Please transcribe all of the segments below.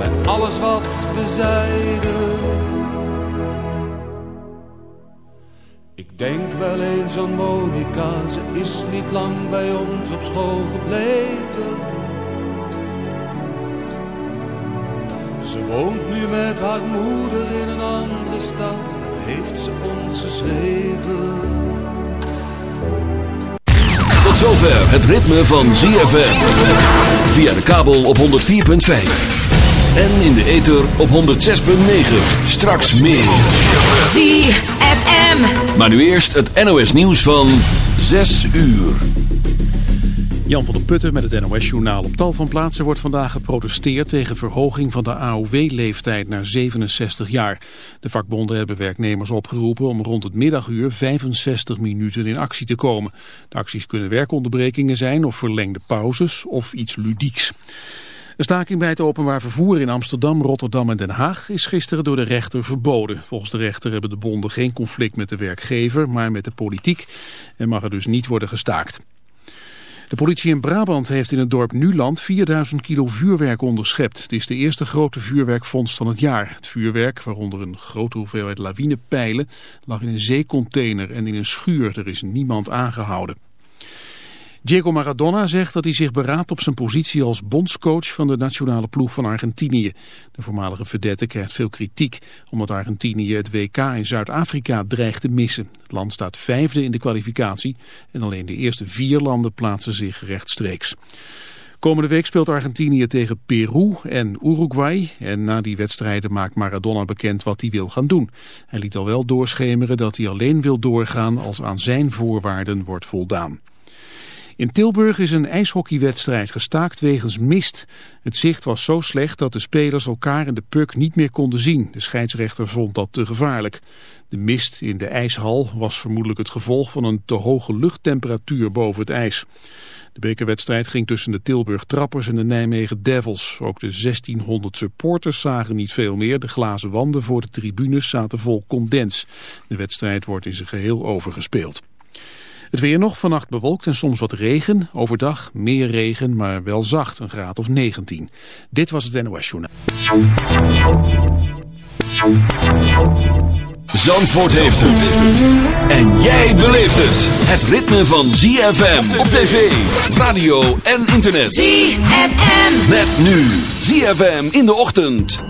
bij alles wat we zeiden. Ik denk wel eens aan Monica, ze is niet lang bij ons op school gebleven. Ze woont nu met haar moeder in een andere stad, dat heeft ze ons geschreven. Tot zover het ritme van ZFM. Via de kabel op 104.5. En in de ether op 106.9. Straks meer. ZFM. Maar nu eerst het NOS nieuws van 6 uur. Jan van der Putten met het NOS-journaal. Op tal van plaatsen wordt vandaag geprotesteerd tegen verhoging van de AOW-leeftijd naar 67 jaar. De vakbonden hebben werknemers opgeroepen om rond het middaguur 65 minuten in actie te komen. De acties kunnen werkonderbrekingen zijn of verlengde pauzes of iets ludieks. De staking bij het openbaar vervoer in Amsterdam, Rotterdam en Den Haag is gisteren door de rechter verboden. Volgens de rechter hebben de bonden geen conflict met de werkgever, maar met de politiek en mag er dus niet worden gestaakt. De politie in Brabant heeft in het dorp Nuland 4000 kilo vuurwerk onderschept. Het is de eerste grote vuurwerkvondst van het jaar. Het vuurwerk, waaronder een grote hoeveelheid lawinepijlen, lag in een zeecontainer en in een schuur. Er is niemand aangehouden. Diego Maradona zegt dat hij zich beraadt op zijn positie als bondscoach van de nationale ploeg van Argentinië. De voormalige vedette krijgt veel kritiek omdat Argentinië het WK in Zuid-Afrika dreigt te missen. Het land staat vijfde in de kwalificatie en alleen de eerste vier landen plaatsen zich rechtstreeks. Komende week speelt Argentinië tegen Peru en Uruguay. En na die wedstrijden maakt Maradona bekend wat hij wil gaan doen. Hij liet al wel doorschemeren dat hij alleen wil doorgaan als aan zijn voorwaarden wordt voldaan. In Tilburg is een ijshockeywedstrijd gestaakt wegens mist. Het zicht was zo slecht dat de spelers elkaar in de puck niet meer konden zien. De scheidsrechter vond dat te gevaarlijk. De mist in de ijshal was vermoedelijk het gevolg van een te hoge luchttemperatuur boven het ijs. De bekerwedstrijd ging tussen de Tilburg Trappers en de Nijmegen Devils. Ook de 1600 supporters zagen niet veel meer. De glazen wanden voor de tribunes zaten vol condens. De wedstrijd wordt in zijn geheel overgespeeld. Het weer nog, vannacht bewolkt en soms wat regen. Overdag meer regen, maar wel zacht, een graad of 19. Dit was het NOS Journaal. Zandvoort heeft het. En jij beleeft het. Het ritme van ZFM op tv, radio en internet. ZFM. Met nu ZFM in de ochtend.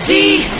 See.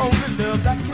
only love that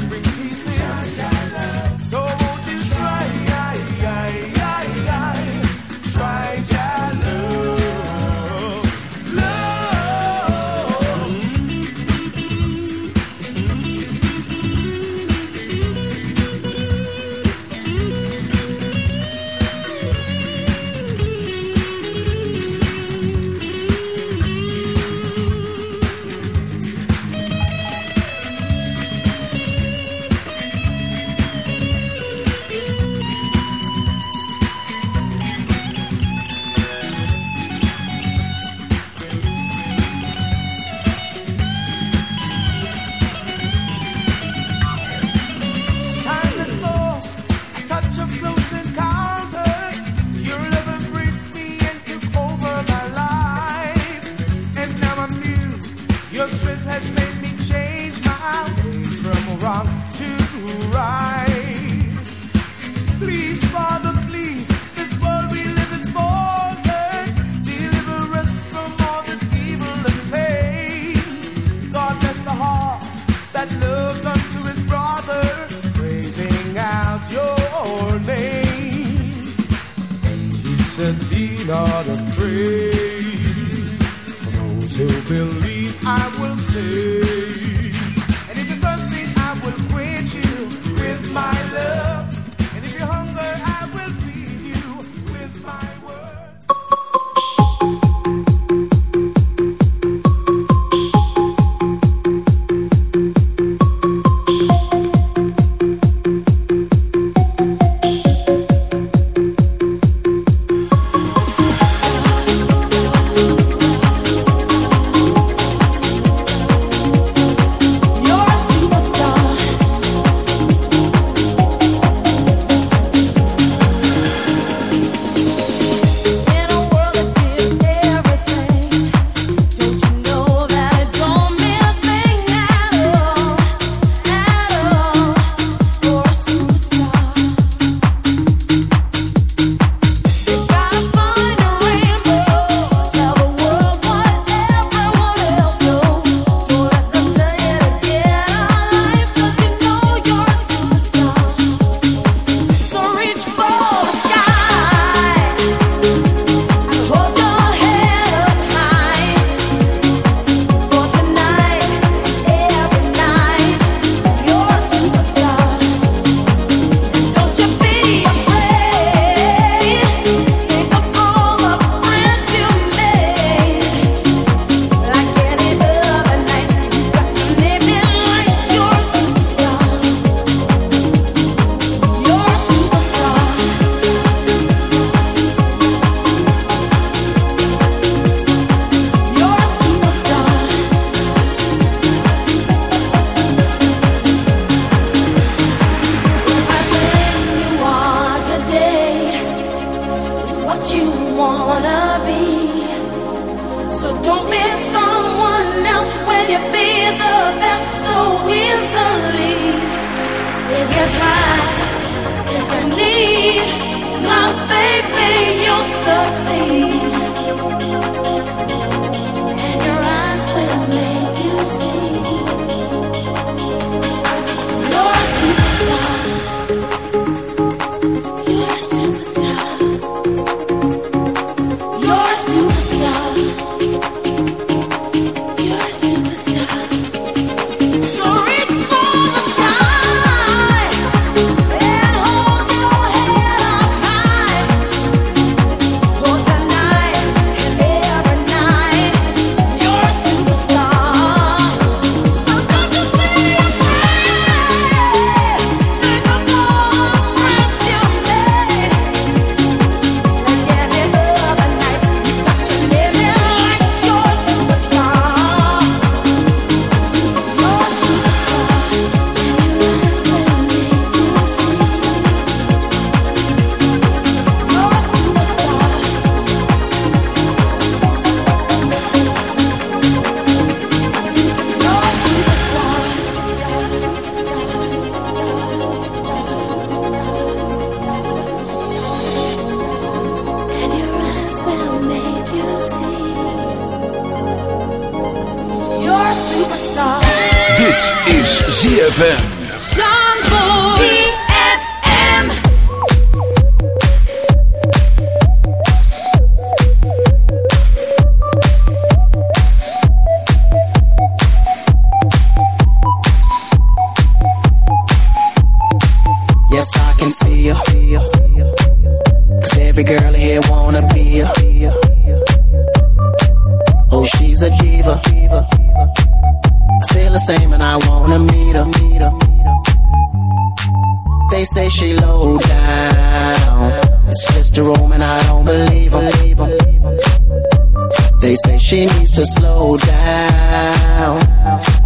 They say she needs to slow down.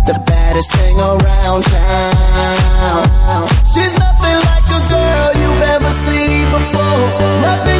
The baddest thing around town. She's nothing like a girl you've ever seen before. Nothing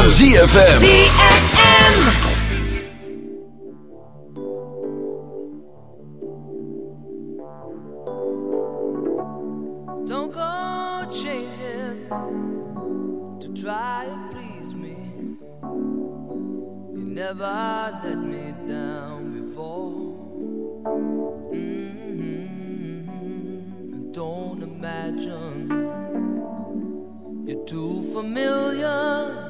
Van ZFM. ZFM. Don't go changing to try and please me. You never let me down before. Mm-hmm. Don't imagine you're too familiar,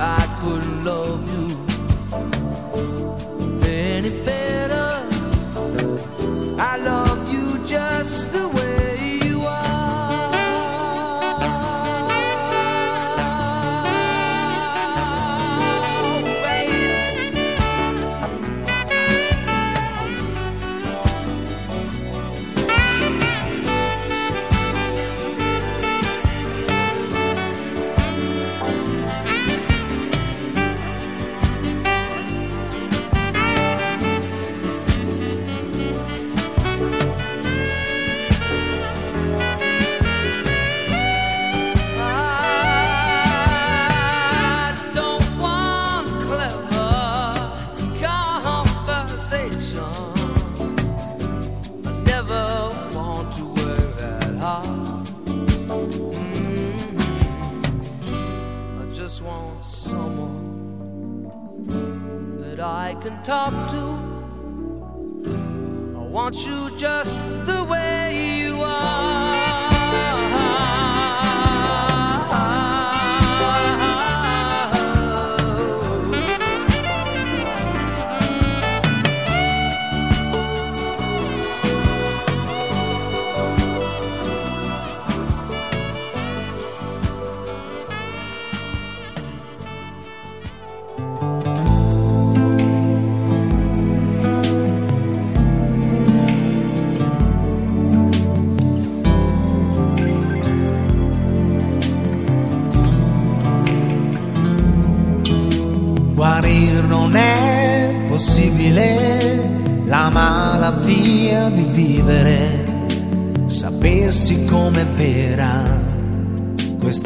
I couldn't love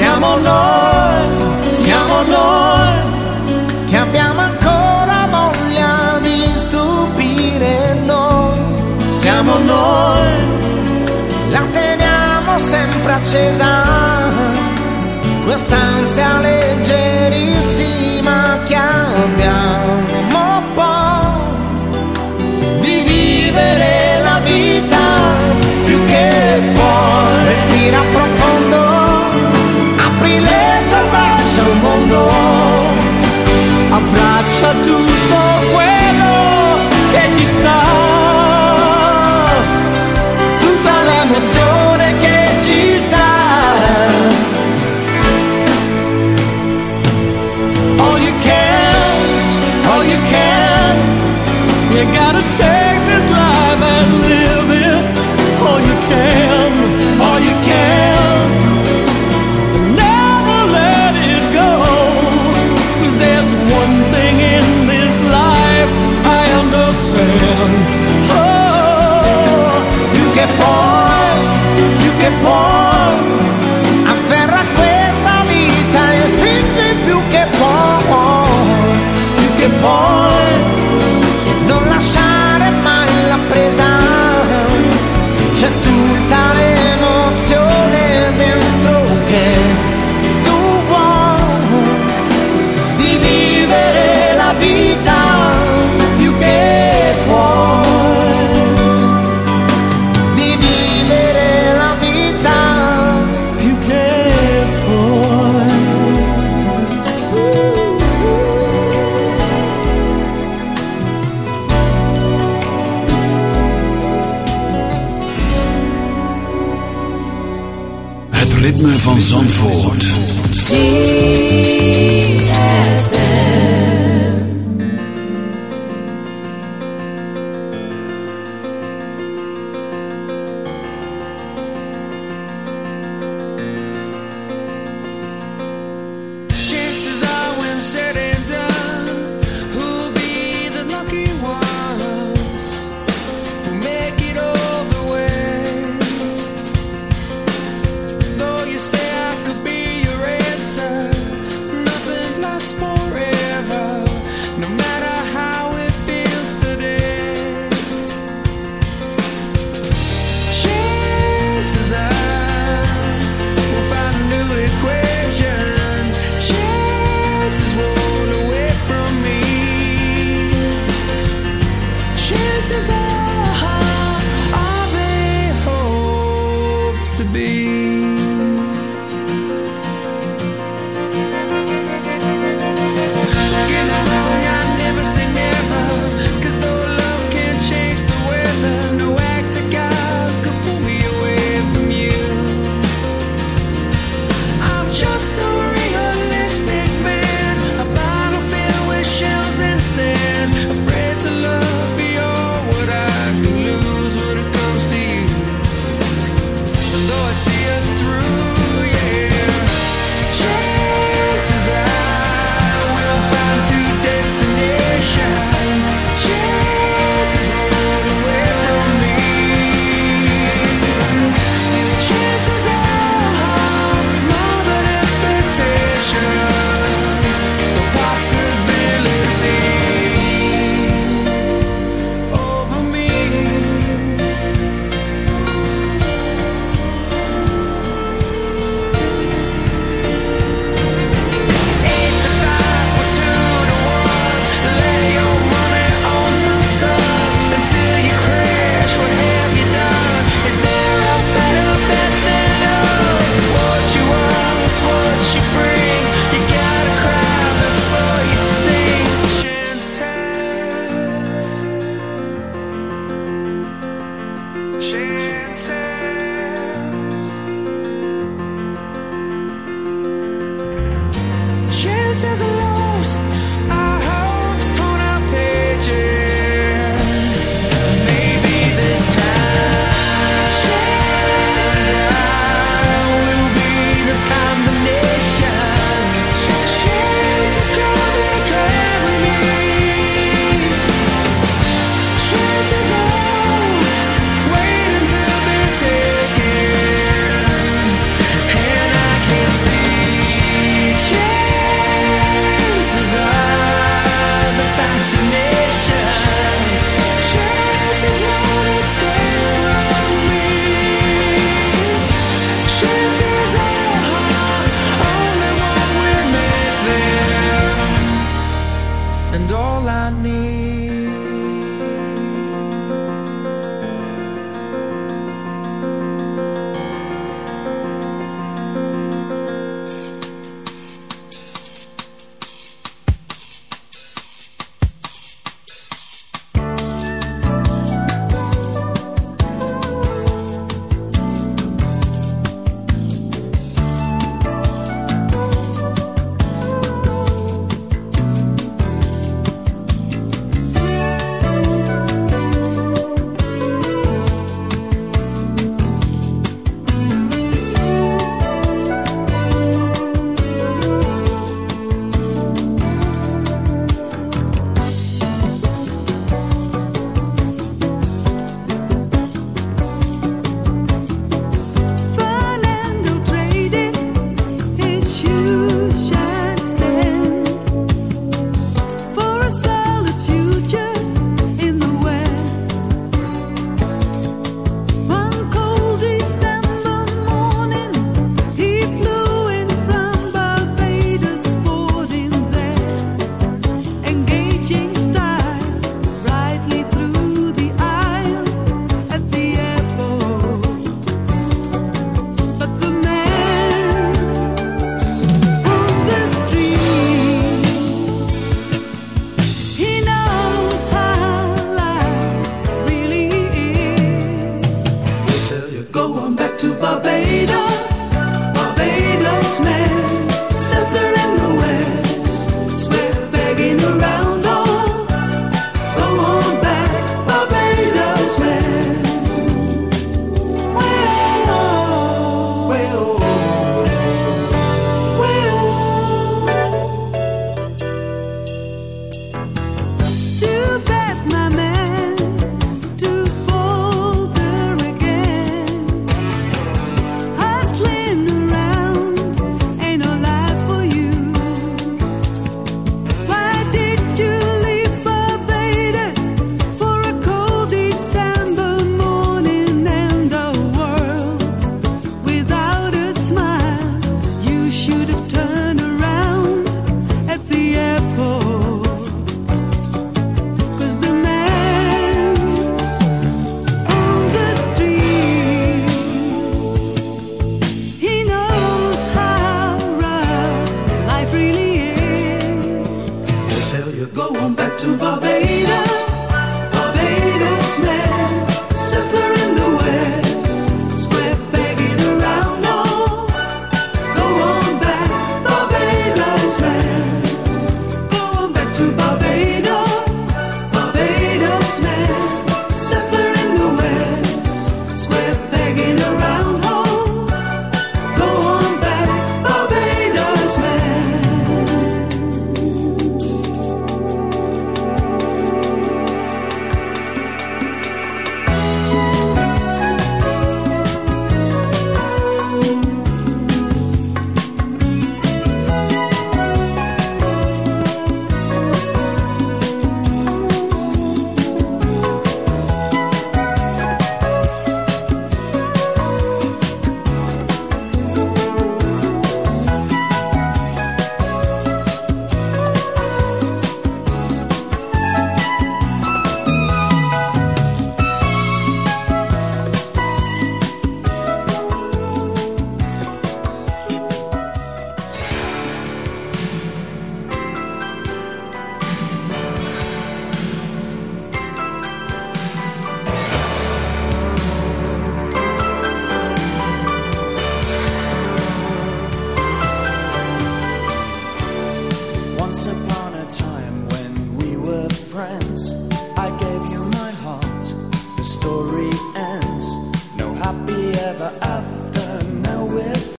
Siamo noi, siamo noi che abbiamo ancora voglia di stupire noi. Siamo noi, la teniamo sempre accesa, quest'ansia leggerissima che abbiamo